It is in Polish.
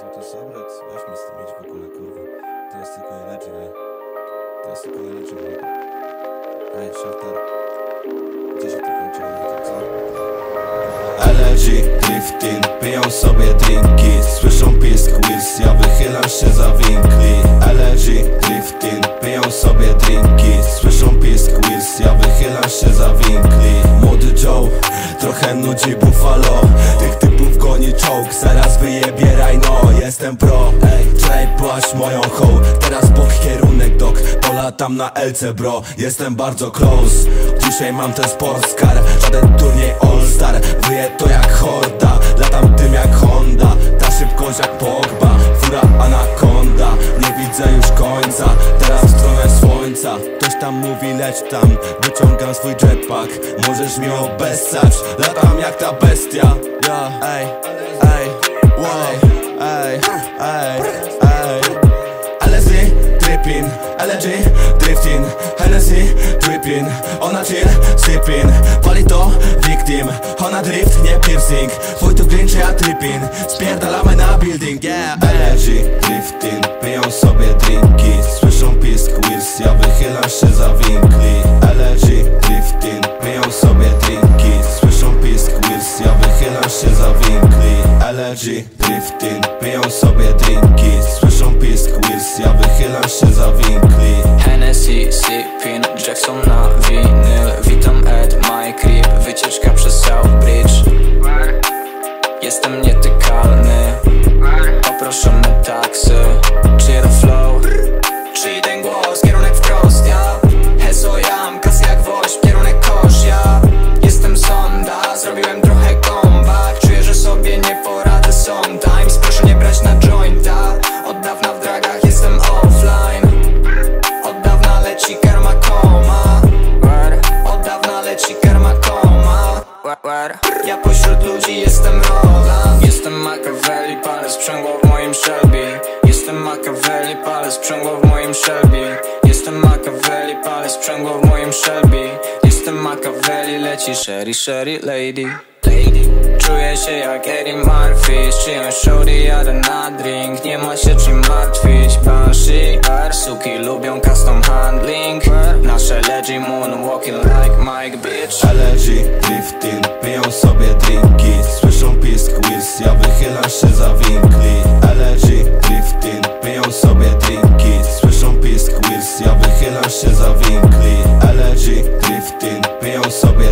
to Sobrex, weźmy z tym mieć w ogóle, kurwa. To jest tylko energy, ej. To jest tylko energy, kurwa. Ej, shafter. Gdzie się to kończy, co? Allergy, drifting, piją sobie drinki Słyszą pisk Wills, ja wychylam się za winkli Allergy, drifting, piją sobie drinki Słyszą pisk Wills, ja wychylam się za winkli Młody Joe, trochę nudzi Buffalo Tych typów goni czołg, zaraz wyjebie no Jestem pro, ej, byłaś moją hoł Teraz bok kierunek dok, polatam na LC bro Jestem bardzo close, dzisiaj mam ten sportscar Żaden turniej all star, wyje to jak horda. Latam tym jak Honda, tam mówi leć tam, wyciągam swój jetpack. Możesz mi obessać, latam jak ta bestia. Ja, ej, ej, wow, ej, ej, ej. LSD, allergy, drifting Hennessy, dripping, ona chill, sipping Pali to, victim, ona drift, nie piercing. Twój to green czy ja tripping, spierdalamy na building, yeah Allergy, drifting, piją sobie Wychylam się za winkli Allergy, drifting, piją sobie drinki. Słyszą pisk Wills, ja wychylam się za winkli Allergy, drifting, piją sobie drinki. Słyszą pisk Wills, ja wychylam się za winkli Hennessy, sipping, Jackson na winyl. Witam Ed, my crib, wycieczka przez South Bridge. Jestem sprzęgło w moim Shelby Jestem Machiavelli, palę sprzęgło w moim Shelby Jestem Machiavelli, leci Sherry, Sherry Lady. Czuję się jak Eddie Murphy Z czyjąś shorty jadę na drink. Nie ma się czym martwić Banshee Suki lubią custom handling. Nasze leggy moonwalking like Mike bitch. Allergy, drifting, piją sobie drinki. Słyszą pisk Wills, ja wychylam się za winkli sobie